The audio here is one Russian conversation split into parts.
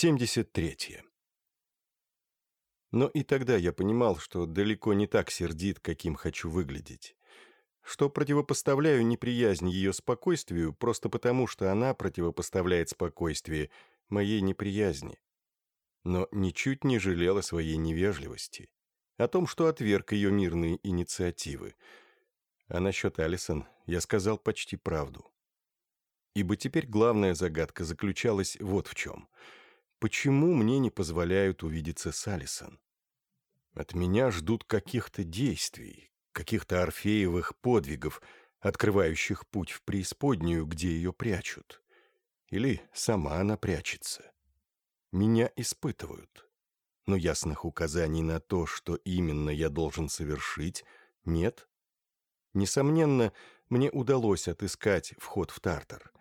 73. Но и тогда я понимал, что далеко не так сердит, каким хочу выглядеть. Что противопоставляю неприязнь ее спокойствию просто потому, что она противопоставляет спокойствие моей неприязни. Но ничуть не жалела своей невежливости. О том, что отверг ее мирные инициативы. А насчет Алисон я сказал почти правду. Ибо теперь главная загадка заключалась вот в чем. Почему мне не позволяют увидеться с Алисон? От меня ждут каких-то действий, каких-то орфеевых подвигов, открывающих путь в преисподнюю, где ее прячут. Или сама она прячется. Меня испытывают. Но ясных указаний на то, что именно я должен совершить, нет. Несомненно, мне удалось отыскать вход в Тартар,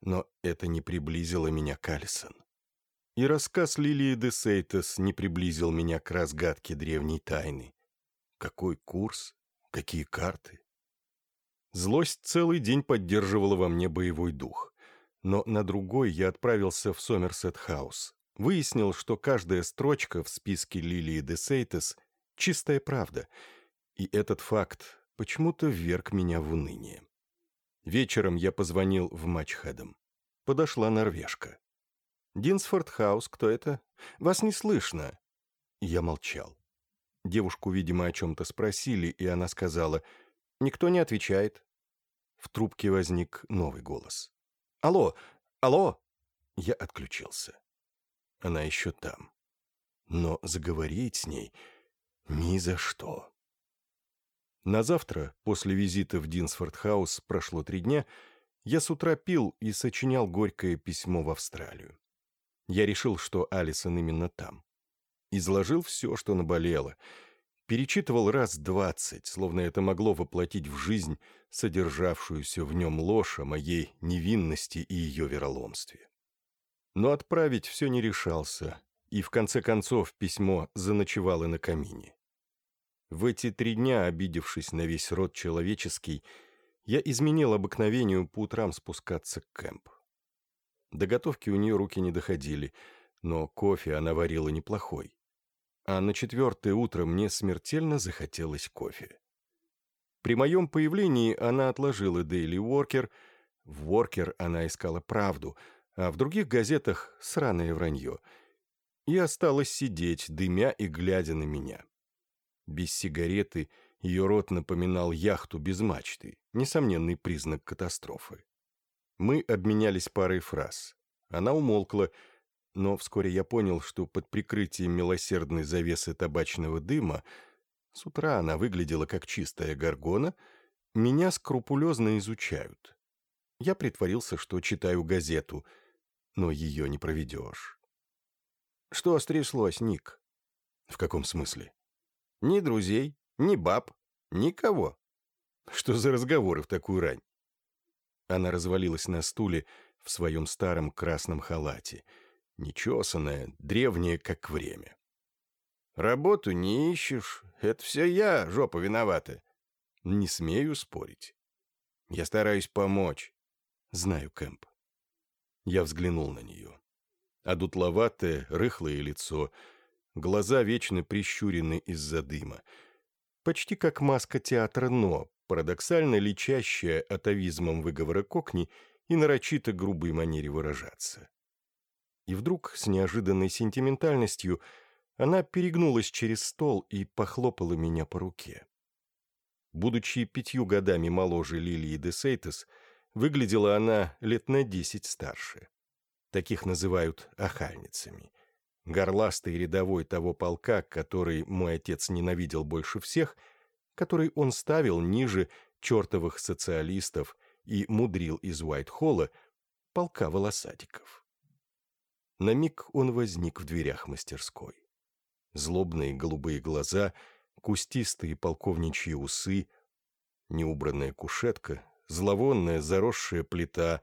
но это не приблизило меня к Алисон. И рассказ Лилии де Сейтес не приблизил меня к разгадке древней тайны. Какой курс? Какие карты? Злость целый день поддерживала во мне боевой дух. Но на другой я отправился в Сомерсет-хаус. Выяснил, что каждая строчка в списке Лилии де Сейтес — чистая правда. И этот факт почему-то вверг меня в уныние. Вечером я позвонил в Матчхедом. Подошла норвежка. «Динсфорд Хаус, кто это? Вас не слышно». Я молчал. Девушку, видимо, о чем-то спросили, и она сказала, «Никто не отвечает». В трубке возник новый голос. «Алло! Алло!» Я отключился. Она еще там. Но заговорить с ней ни за что. Назавтра, после визита в Динсфорд-хаус, прошло три дня, я с утра пил и сочинял горькое письмо в Австралию. Я решил, что Алисон именно там. Изложил все, что наболело. Перечитывал раз двадцать, словно это могло воплотить в жизнь содержавшуюся в нем ложь о моей невинности и ее вероломстве. Но отправить все не решался, и в конце концов письмо заночевало на камине. В эти три дня, обидевшись на весь род человеческий, я изменил обыкновению по утрам спускаться к Кэмп. До готовки у нее руки не доходили, но кофе она варила неплохой. А на четвертое утро мне смертельно захотелось кофе. При моем появлении она отложила Daily Worker, в Worker она искала правду, а в других газетах — сраное вранье, и осталась сидеть, дымя и глядя на меня. Без сигареты ее рот напоминал яхту без мачты, несомненный признак катастрофы. Мы обменялись парой фраз. Она умолкла, но вскоре я понял, что под прикрытием милосердной завесы табачного дыма с утра она выглядела как чистая горгона, меня скрупулезно изучают. Я притворился, что читаю газету, но ее не проведешь. «Что стряслось, Ник?» «В каком смысле?» «Ни друзей, ни баб, никого». «Что за разговоры в такую рань?» Она развалилась на стуле в своем старом красном халате, нечесанная, древняя, как время. «Работу не ищешь. Это все я, жопа, виновата». «Не смею спорить. Я стараюсь помочь». «Знаю, Кэмп». Я взглянул на нее. Одутловатое, рыхлое лицо, глаза вечно прищурены из-за дыма. Почти как маска театра «Но», парадоксально лечащая атовизмом выговора кокни и нарочито грубой манере выражаться. И вдруг, с неожиданной сентиментальностью, она перегнулась через стол и похлопала меня по руке. Будучи пятью годами моложе Лилии де Сейтес, выглядела она лет на десять старше. Таких называют охальницами. Горластый рядовой того полка, который мой отец ненавидел больше всех — который он ставил ниже чертовых социалистов и мудрил из Уайт-Холла полка волосатиков. На миг он возник в дверях мастерской. Злобные голубые глаза, кустистые полковничьи усы, неубранная кушетка, зловонная заросшая плита,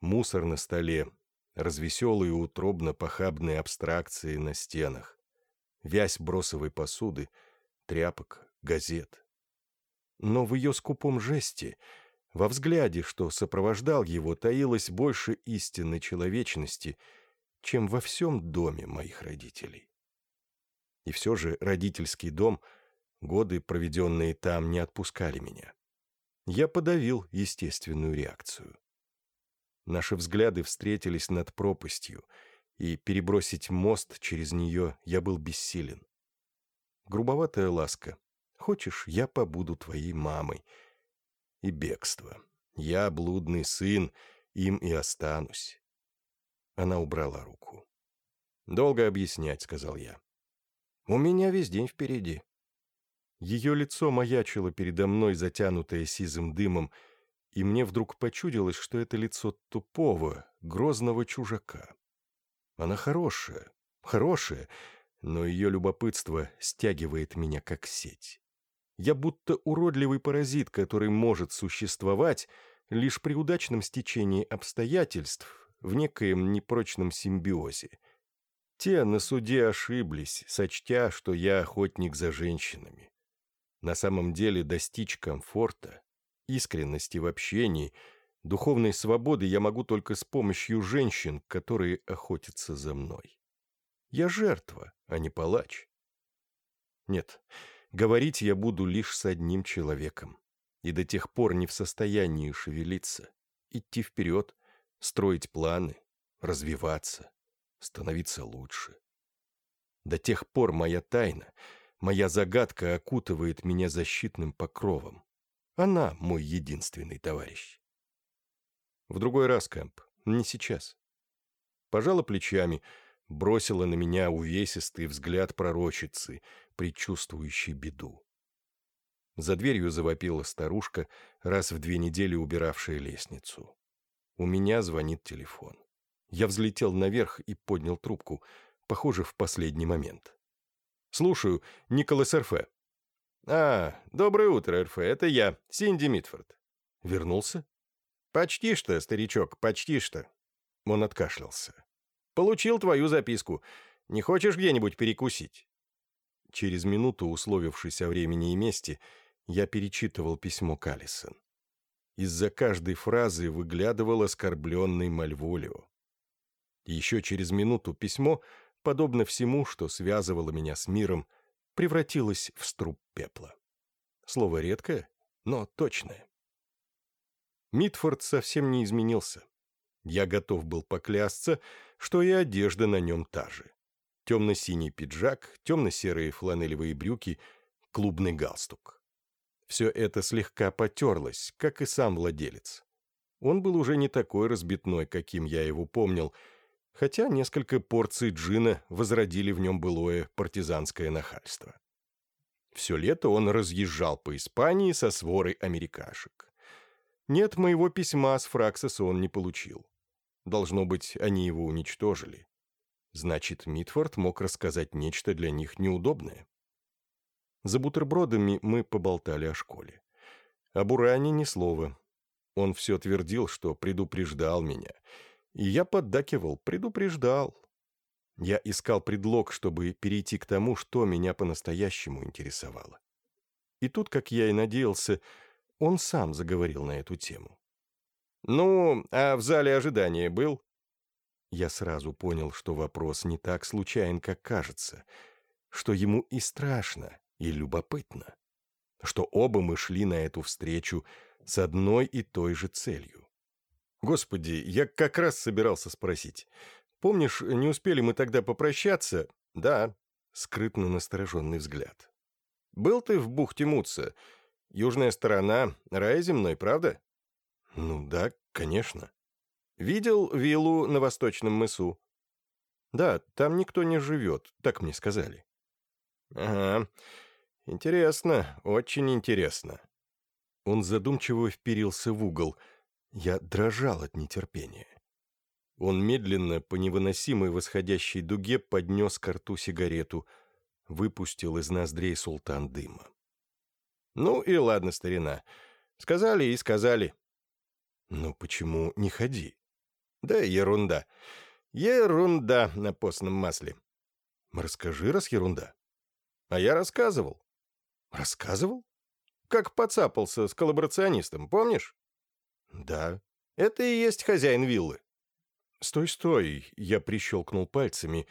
мусор на столе, развеселые утробно-похабные абстракции на стенах, вязь бросовой посуды, тряпок, газет но в ее скупом жесте, во взгляде, что сопровождал его, таилось больше истинной человечности, чем во всем доме моих родителей. И все же родительский дом, годы, проведенные там, не отпускали меня. Я подавил естественную реакцию. Наши взгляды встретились над пропастью, и перебросить мост через нее я был бессилен. Грубоватая ласка. «Хочешь, я побуду твоей мамой?» И бегство. «Я блудный сын, им и останусь». Она убрала руку. «Долго объяснять», — сказал я. «У меня весь день впереди». Ее лицо маячило передо мной, затянутое сизым дымом, и мне вдруг почудилось, что это лицо тупого, грозного чужака. Она хорошая, хорошая, но ее любопытство стягивает меня как сеть. Я будто уродливый паразит, который может существовать лишь при удачном стечении обстоятельств в некоем непрочном симбиозе. Те на суде ошиблись, сочтя, что я охотник за женщинами. На самом деле достичь комфорта, искренности в общении, духовной свободы я могу только с помощью женщин, которые охотятся за мной. Я жертва, а не палач. Нет, говорить я буду лишь с одним человеком, и до тех пор не в состоянии шевелиться, идти вперед, строить планы, развиваться, становиться лучше. До тех пор моя тайна — Моя загадка окутывает меня защитным покровом. Она мой единственный товарищ. В другой раз, Кэмп, не сейчас. Пожала плечами, бросила на меня увесистый взгляд пророчицы, предчувствующей беду. За дверью завопила старушка, раз в две недели убиравшая лестницу. У меня звонит телефон. Я взлетел наверх и поднял трубку, похоже, в последний момент. «Слушаю, Николас РФ». «А, доброе утро, РФ, это я, Синди Митфорд». «Вернулся?» «Почти что, старичок, почти что». Он откашлялся. «Получил твою записку. Не хочешь где-нибудь перекусить?» Через минуту, условившись о времени и месте, я перечитывал письмо Каллисон. Из-за каждой фразы выглядывал оскорбленный Мальволио. Еще через минуту письмо подобно всему, что связывало меня с миром, превратилось в струп пепла. Слово редкое, но точное. Митфорд совсем не изменился. Я готов был поклясться, что и одежда на нем та же. Темно-синий пиджак, темно-серые фланелевые брюки, клубный галстук. Все это слегка потерлось, как и сам владелец. Он был уже не такой разбитной, каким я его помнил, хотя несколько порций джина возродили в нем былое партизанское нахальство. Все лето он разъезжал по Испании со сворой америкашек. Нет, моего письма с Фраксоса он не получил. Должно быть, они его уничтожили. Значит, Митфорд мог рассказать нечто для них неудобное. За бутербродами мы поболтали о школе. Об Уране ни слова. Он все твердил, что предупреждал меня — и я поддакивал, предупреждал. Я искал предлог, чтобы перейти к тому, что меня по-настоящему интересовало. И тут, как я и надеялся, он сам заговорил на эту тему. «Ну, а в зале ожидания был?» Я сразу понял, что вопрос не так случайен, как кажется, что ему и страшно, и любопытно, что оба мы шли на эту встречу с одной и той же целью. Господи, я как раз собирался спросить. Помнишь, не успели мы тогда попрощаться? Да. Скрытно настороженный взгляд. Был ты в бухте Муца? Южная сторона, рай земной, правда? Ну да, конечно. Видел виллу на Восточном мысу? Да, там никто не живет, так мне сказали. Ага, интересно, очень интересно. Он задумчиво вперился в угол – я дрожал от нетерпения. Он медленно, по невыносимой восходящей дуге, поднес к рту сигарету, выпустил из ноздрей султан дыма. «Ну и ладно, старина. Сказали и сказали». «Ну почему не ходи?» «Да ерунда. Ерунда на постном масле». «Расскажи, раз ерунда». «А я рассказывал». «Рассказывал?» «Как поцапался с коллаборационистом, помнишь?» «Да, это и есть хозяин виллы». «Стой, стой!» — я прищелкнул пальцами.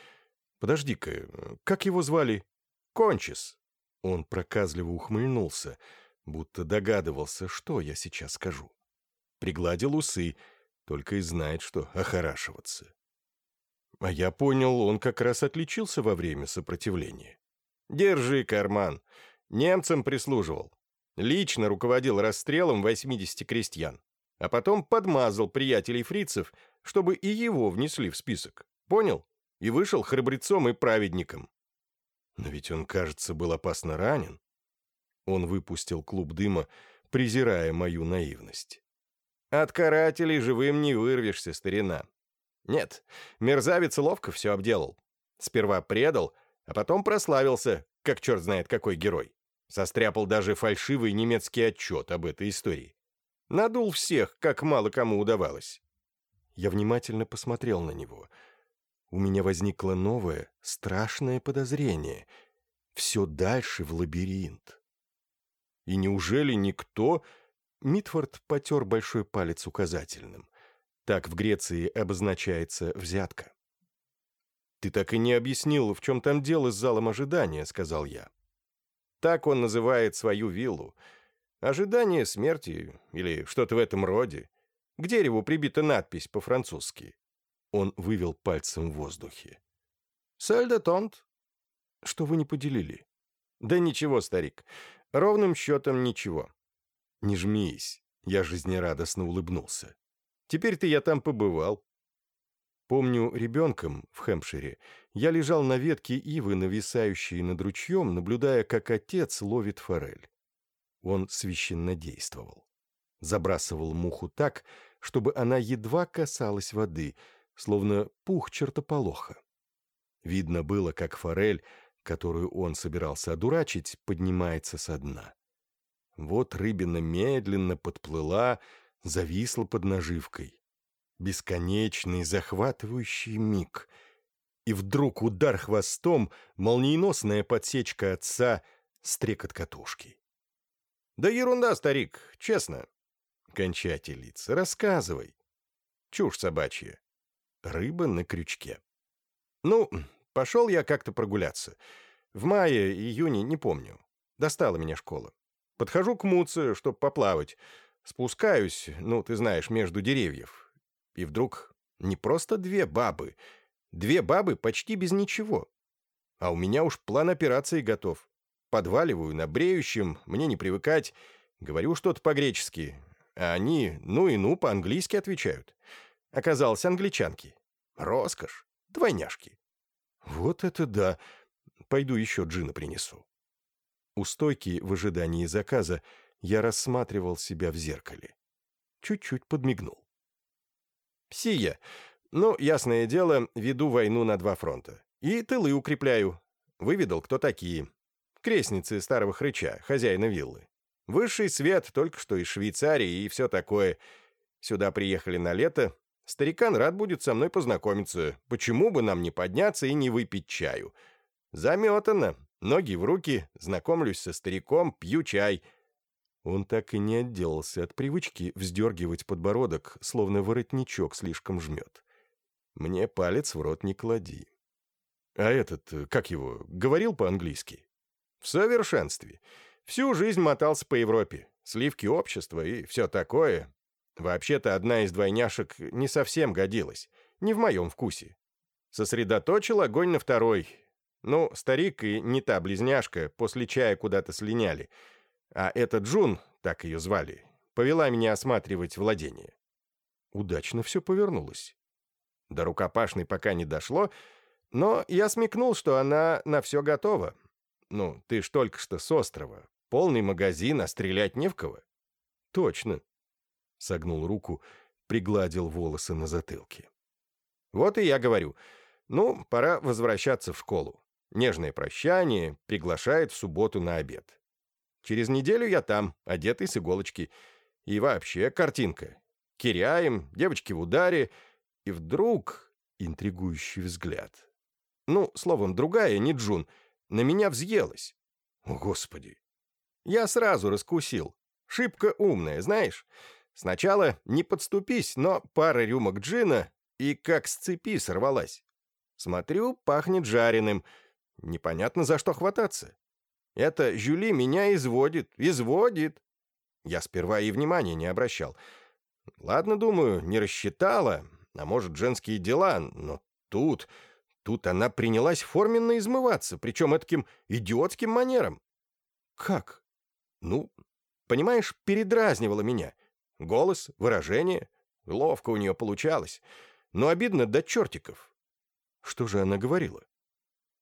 «Подожди-ка, как его звали?» «Кончис». Он проказливо ухмыльнулся, будто догадывался, что я сейчас скажу. Пригладил усы, только и знает, что охорашиваться. А я понял, он как раз отличился во время сопротивления. «Держи карман. Немцам прислуживал. Лично руководил расстрелом 80 крестьян. А потом подмазал приятелей фрицев, чтобы и его внесли в список. Понял? И вышел храбрецом и праведником. Но ведь он, кажется, был опасно ранен. Он выпустил клуб дыма, презирая мою наивность. От карателей живым не вырвешься, старина. Нет, мерзавец ловко все обделал. Сперва предал, а потом прославился, как черт знает какой герой. Состряпал даже фальшивый немецкий отчет об этой истории. Надул всех, как мало кому удавалось. Я внимательно посмотрел на него. У меня возникло новое, страшное подозрение. Все дальше в лабиринт. И неужели никто... Митфорд потер большой палец указательным. Так в Греции обозначается взятка. «Ты так и не объяснил, в чем там дело с залом ожидания», — сказал я. «Так он называет свою виллу. Ожидание смерти или что-то в этом роде. К дереву прибита надпись по-французски». Он вывел пальцем в воздухе. «Сальдо тонт». «Что вы не поделили?» «Да ничего, старик. Ровным счетом ничего». «Не жмись», — я жизнерадостно улыбнулся. Теперь-то я там побывал. Помню, ребенком в Хэмпшире я лежал на ветке ивы, нависающей над ручьем, наблюдая, как отец ловит форель. Он священно действовал. Забрасывал муху так, чтобы она едва касалась воды, словно пух чертополоха. Видно было, как форель, которую он собирался одурачить, поднимается со дна. Вот рыбина медленно подплыла, зависла под наживкой. Бесконечный захватывающий миг. И вдруг удар хвостом, молниеносная подсечка отца, стрекот катушки. «Да ерунда, старик, честно». «Кончайте лица, рассказывай». Чушь собачья. Рыба на крючке. Ну, пошел я как-то прогуляться. В мае, июне, не помню. Достала меня школа. Подхожу к Муце, чтоб поплавать. Спускаюсь, ну, ты знаешь, между деревьев. И вдруг не просто две бабы. Две бабы почти без ничего. А у меня уж план операции готов. Подваливаю на бреющем, мне не привыкать. Говорю что-то по-гречески. А они, ну и ну, по-английски отвечают. Оказалось, англичанки. Роскошь. Двойняшки. Вот это да. Пойду еще джина принесу. У стойки в ожидании заказа я рассматривал себя в зеркале. Чуть-чуть подмигнул. «Сия. Ну, ясное дело, веду войну на два фронта. И тылы укрепляю. Выведал, кто такие. Крестницы старого хрыча, хозяина виллы. Высший свет только что из Швейцарии и все такое. Сюда приехали на лето. Старикан рад будет со мной познакомиться. Почему бы нам не подняться и не выпить чаю? Заметано. Ноги в руки, знакомлюсь со стариком, пью чай — он так и не отделался от привычки вздергивать подбородок, словно воротничок слишком жмет. Мне палец в рот не клади. А этот, как его, говорил по-английски? В совершенстве. Всю жизнь мотался по Европе. Сливки общества и все такое. Вообще-то одна из двойняшек не совсем годилась. Не в моем вкусе. Сосредоточил огонь на второй. Ну, старик и не та близняшка после чая куда-то слиняли — а эта Джун, так ее звали, повела меня осматривать владение. Удачно все повернулось. До рукопашной пока не дошло, но я смекнул, что она на все готова. Ну, ты ж только что с острова. Полный магазин, а стрелять не в кого. Точно. Согнул руку, пригладил волосы на затылке. Вот и я говорю. Ну, пора возвращаться в школу. Нежное прощание приглашает в субботу на обед. Через неделю я там, одетый с иголочки. И вообще картинка. Киряем, девочки в ударе. И вдруг интригующий взгляд. Ну, словом, другая, не Джун, на меня взъелась. О, Господи! Я сразу раскусил. Шибко умная, знаешь. Сначала не подступись, но пара рюмок джина, и как с цепи сорвалась. Смотрю, пахнет жареным. Непонятно, за что хвататься. Это Жюли меня изводит, изводит. Я сперва и внимания не обращал. Ладно, думаю, не рассчитала, а может, женские дела, но тут... Тут она принялась форменно измываться, причем таким идиотским манером. Как? Ну, понимаешь, передразнивала меня. Голос, выражение. Ловко у нее получалось. Но обидно до чертиков. Что же она говорила?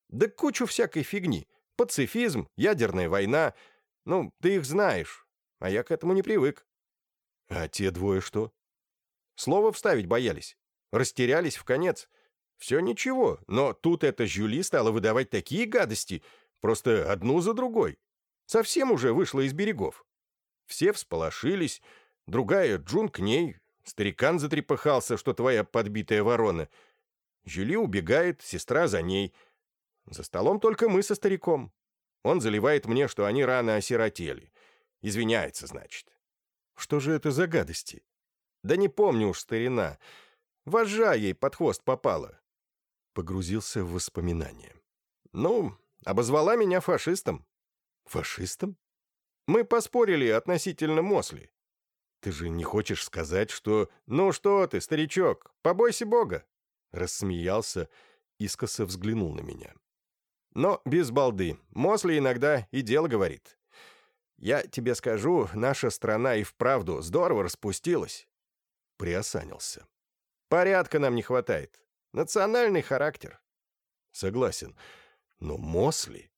Да кучу всякой фигни. Пацифизм, ядерная война. Ну, ты их знаешь. А я к этому не привык. А те двое что? Слово вставить боялись. Растерялись в конец. Все ничего, но тут эта Жюли стала выдавать такие гадости, просто одну за другой. Совсем уже вышла из берегов. Все всполошились, другая Джун к ней, старикан затрепыхался, что твоя подбитая ворона. Жюли убегает, сестра за ней. За столом только мы со стариком. Он заливает мне, что они рано осиротели. Извиняется, значит. Что же это за гадости? Да не помню уж, старина. Вожжа ей под хвост попала погрузился в воспоминания. «Ну, обозвала меня фашистом». «Фашистом?» «Мы поспорили относительно Мосли». «Ты же не хочешь сказать, что...» «Ну что ты, старичок, побойся Бога!» Рассмеялся, искоса взглянул на меня. «Но без балды. Мосли иногда и дело говорит. Я тебе скажу, наша страна и вправду здорово распустилась». Приосанился. «Порядка нам не хватает. Национальный характер. Согласен. Но Мосли...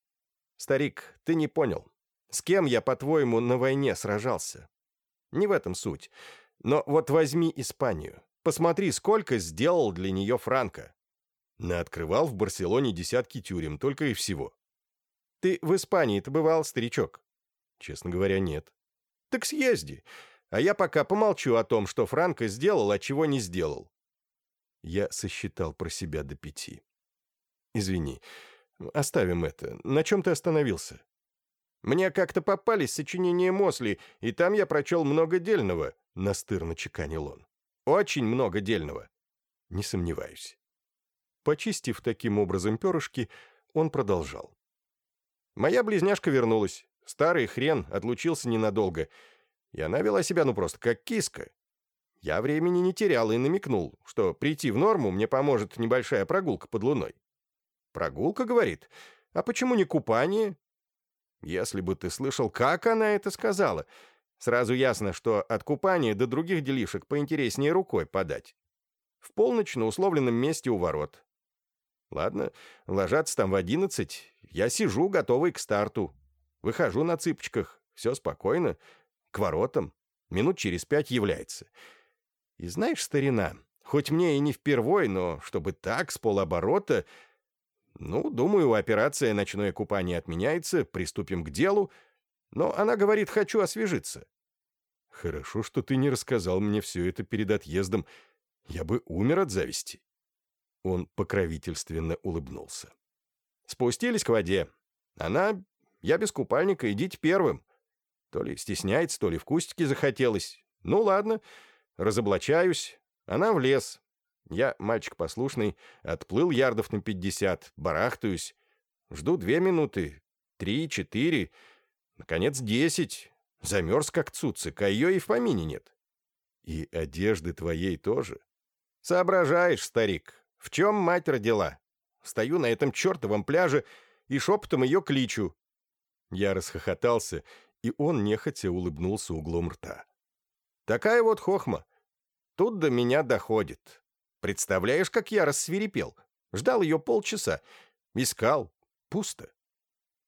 Старик, ты не понял. С кем я, по-твоему, на войне сражался? Не в этом суть. Но вот возьми Испанию. Посмотри, сколько сделал для нее Франко. Наоткрывал в Барселоне десятки тюрем, только и всего. Ты в Испании-то бывал, старичок? Честно говоря, нет. Так съезди. А я пока помолчу о том, что Франко сделал, а чего не сделал. Я сосчитал про себя до пяти. «Извини, оставим это. На чем ты остановился?» «Мне как-то попались сочинения Мосли, и там я прочел много дельного», — настырно чеканил он. «Очень много дельного». «Не сомневаюсь». Почистив таким образом перышки, он продолжал. «Моя близняшка вернулась. Старый хрен отлучился ненадолго, и она вела себя ну просто как киска. Я времени не терял и намекнул, что прийти в норму мне поможет небольшая прогулка под луной. Прогулка, говорит, а почему не купание? Если бы ты слышал, как она это сказала, сразу ясно, что от купания до других делишек поинтереснее рукой подать. В полночь на условленном месте у ворот. Ладно, ложатся там в одиннадцать, я сижу, готовый к старту. Выхожу на цыпочках, все спокойно, к воротам. Минут через пять является — и знаешь, старина, хоть мне и не впервой, но чтобы так, с полоборота... Ну, думаю, операция «Ночное купание» отменяется, приступим к делу. Но она говорит, хочу освежиться. Хорошо, что ты не рассказал мне все это перед отъездом. Я бы умер от зависти. Он покровительственно улыбнулся. Спустились к воде. Она... Я без купальника, идите первым. То ли стесняется, то ли в кустике захотелось. Ну, ладно. Разоблачаюсь, она в лес. Я, мальчик послушный, отплыл ярдов на пятьдесят, барахтаюсь. Жду две минуты, три, четыре, наконец десять. Замерз как цуцик, а ее и в помине нет. И одежды твоей тоже. Соображаешь, старик, в чем мать родила? Стою на этом чертовом пляже и шепотом ее кличу. Я расхохотался, и он нехотя улыбнулся углом рта. Такая вот хохма. Тут до меня доходит. Представляешь, как я рассвирепел? Ждал ее полчаса. Искал. Пусто.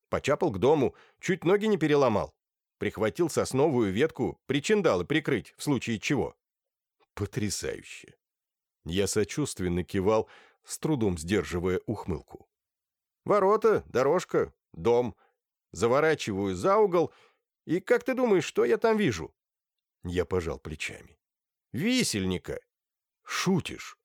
Почапал к дому, чуть ноги не переломал. Прихватил сосновую ветку, причиндалы прикрыть, в случае чего. Потрясающе. Я сочувственно кивал, с трудом сдерживая ухмылку. Ворота, дорожка, дом. Заворачиваю за угол, и как ты думаешь, что я там вижу? Я пожал плечами. Висельника. Шутишь?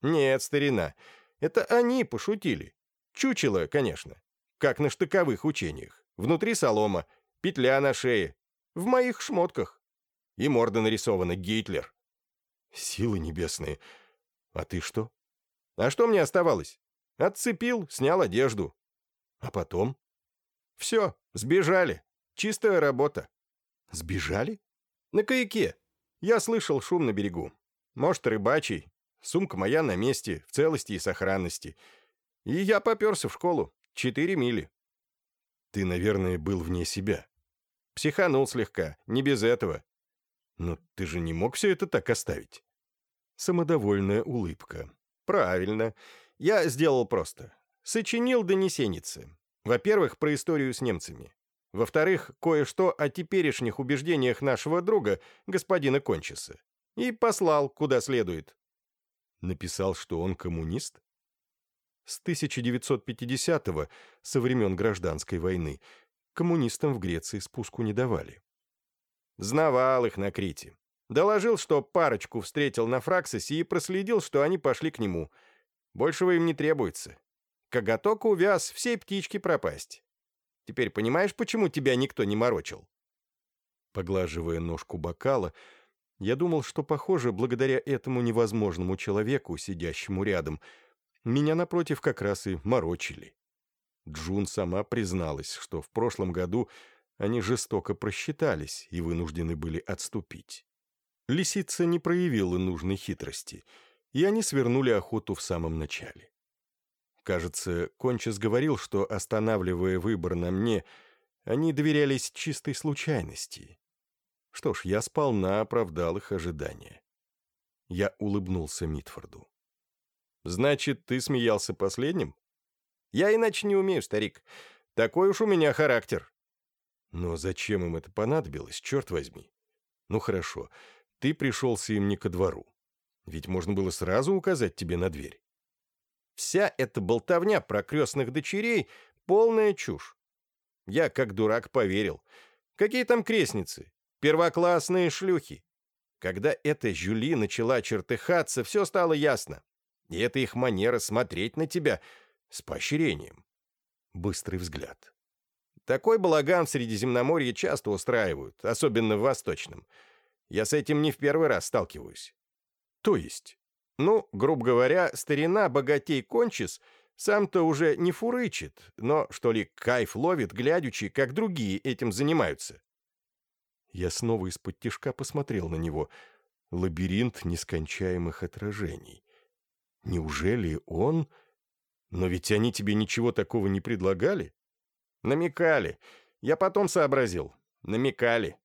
Нет, старина, это они пошутили. Чучело, конечно. Как на штыковых учениях. Внутри солома, петля на шее. В моих шмотках. И морда нарисована Гитлер. Силы небесные. А ты что? А что мне оставалось? Отцепил, снял одежду. А потом? Все, сбежали. Чистая работа. Сбежали? На каяке. Я слышал шум на берегу. Может, рыбачий. Сумка моя на месте, в целости и сохранности. И я поперся в школу. Четыре мили. Ты, наверное, был вне себя. Психанул слегка, не без этого. Но ты же не мог все это так оставить. Самодовольная улыбка. Правильно. Я сделал просто. Сочинил донесеницы. Во-первых, про историю с немцами. Во-вторых, кое-что о теперешних убеждениях нашего друга, господина Кончиса. И послал, куда следует. Написал, что он коммунист? С 1950-го, со времен гражданской войны, коммунистам в Греции спуску не давали. Знавал их на Крите. Доложил, что парочку встретил на Фраксосе и проследил, что они пошли к нему. Большего им не требуется. Коготок увяз, всей птички пропасть. Теперь понимаешь, почему тебя никто не морочил?» Поглаживая ножку бокала, я думал, что, похоже, благодаря этому невозможному человеку, сидящему рядом, меня, напротив, как раз и морочили. Джун сама призналась, что в прошлом году они жестоко просчитались и вынуждены были отступить. Лисица не проявила нужной хитрости, и они свернули охоту в самом начале. Кажется, Кончес говорил, что, останавливая выбор на мне, они доверялись чистой случайности. Что ж, я сполна оправдал их ожидания. Я улыбнулся Митфорду. «Значит, ты смеялся последним?» «Я иначе не умею, старик. Такой уж у меня характер». «Но зачем им это понадобилось, черт возьми? Ну хорошо, ты пришелся им не ко двору. Ведь можно было сразу указать тебе на дверь. Вся эта болтовня про крестных дочерей — полная чушь. Я, как дурак, поверил. Какие там крестницы? Первоклассные шлюхи. Когда эта Жюли начала чертыхаться, все стало ясно. И это их манера смотреть на тебя с поощрением. Быстрый взгляд. Такой балаган в Средиземноморье часто устраивают, особенно в Восточном. Я с этим не в первый раз сталкиваюсь. То есть? Ну, грубо говоря, старина богатей кончис сам-то уже не фурычит, но, что ли, кайф ловит, глядячи, как другие этим занимаются. Я снова из-под тишка посмотрел на него. Лабиринт нескончаемых отражений. Неужели он... Но ведь они тебе ничего такого не предлагали? Намекали. Я потом сообразил. Намекали.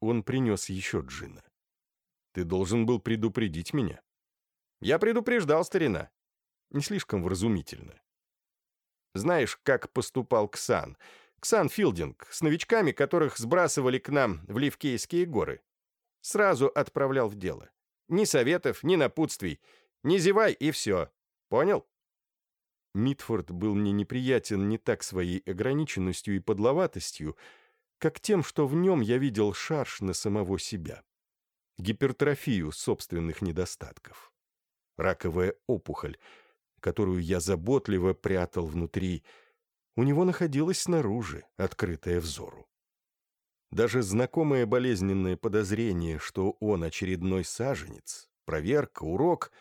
Он принес еще джина. Ты должен был предупредить меня. Я предупреждал, старина. Не слишком вразумительно. Знаешь, как поступал Ксан? Ксан Филдинг, с новичками, которых сбрасывали к нам в Ливкейские горы. Сразу отправлял в дело. Ни советов, ни напутствий. Не зевай, и все. Понял? Митфорд был мне неприятен не так своей ограниченностью и подловатостью, как тем, что в нем я видел шарш на самого себя. Гипертрофию собственных недостатков раковая опухоль, которую я заботливо прятал внутри, у него находилась снаружи, открытая взору. Даже знакомое болезненное подозрение, что он очередной саженец, проверка, урок,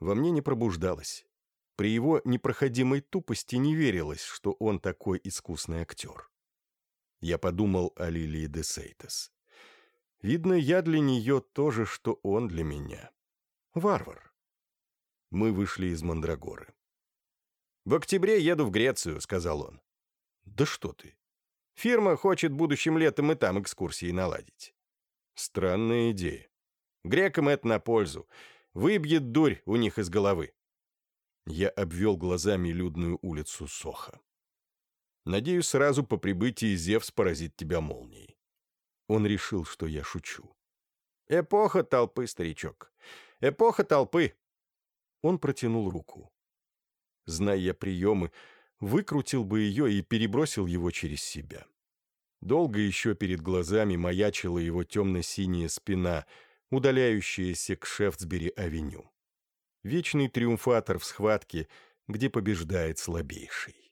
во мне не пробуждалось. При его непроходимой тупости не верилось, что он такой искусный актер. Я подумал о Лилии де Сейтес. Видно, я для нее то же, что он для меня. Варвар. Мы вышли из Мандрагоры. «В октябре еду в Грецию», — сказал он. «Да что ты!» «Фирма хочет будущим летом и там экскурсии наладить». «Странная идея». «Грекам это на пользу. Выбьет дурь у них из головы». Я обвел глазами людную улицу Соха. «Надеюсь, сразу по прибытии Зевс поразит тебя молнией». Он решил, что я шучу. «Эпоха толпы, старичок. Эпоха толпы. Он протянул руку. Зная приемы, выкрутил бы ее и перебросил его через себя. Долго еще перед глазами маячила его темно-синяя спина, удаляющаяся к Шефтсбери-авеню. Вечный триумфатор в схватке, где побеждает слабейший.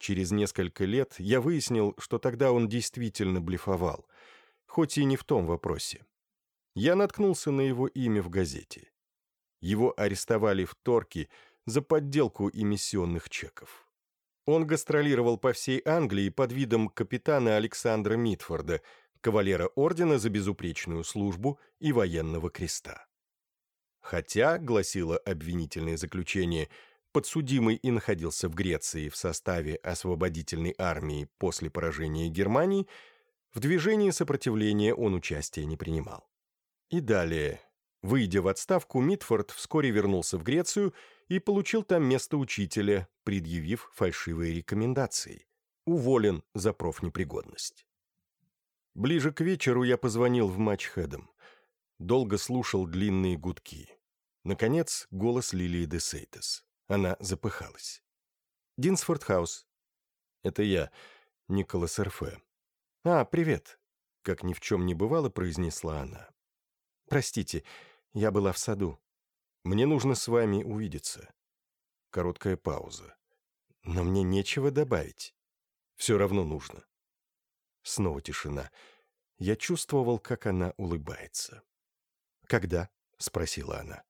Через несколько лет я выяснил, что тогда он действительно блефовал, хоть и не в том вопросе. Я наткнулся на его имя в газете. Его арестовали в Торке за подделку эмиссионных чеков. Он гастролировал по всей Англии под видом капитана Александра Митфорда, кавалера ордена за безупречную службу и военного креста. Хотя, гласило обвинительное заключение, подсудимый и находился в Греции в составе освободительной армии после поражения Германии, в движении сопротивления он участия не принимал. И далее. Выйдя в отставку, Митфорд вскоре вернулся в Грецию и получил там место учителя, предъявив фальшивые рекомендации. Уволен за профнепригодность. Ближе к вечеру я позвонил в матч Хэдом. Долго слушал длинные гудки. Наконец, голос Лилии де Сейтес. Она запыхалась. «Динсфорд Хаус». «Это я, Николас Эрфе». «А, привет», — как ни в чем не бывало, произнесла она. «Простите, я была в саду. Мне нужно с вами увидеться». Короткая пауза. «Но мне нечего добавить. Все равно нужно». Снова тишина. Я чувствовал, как она улыбается. «Когда?» — спросила она.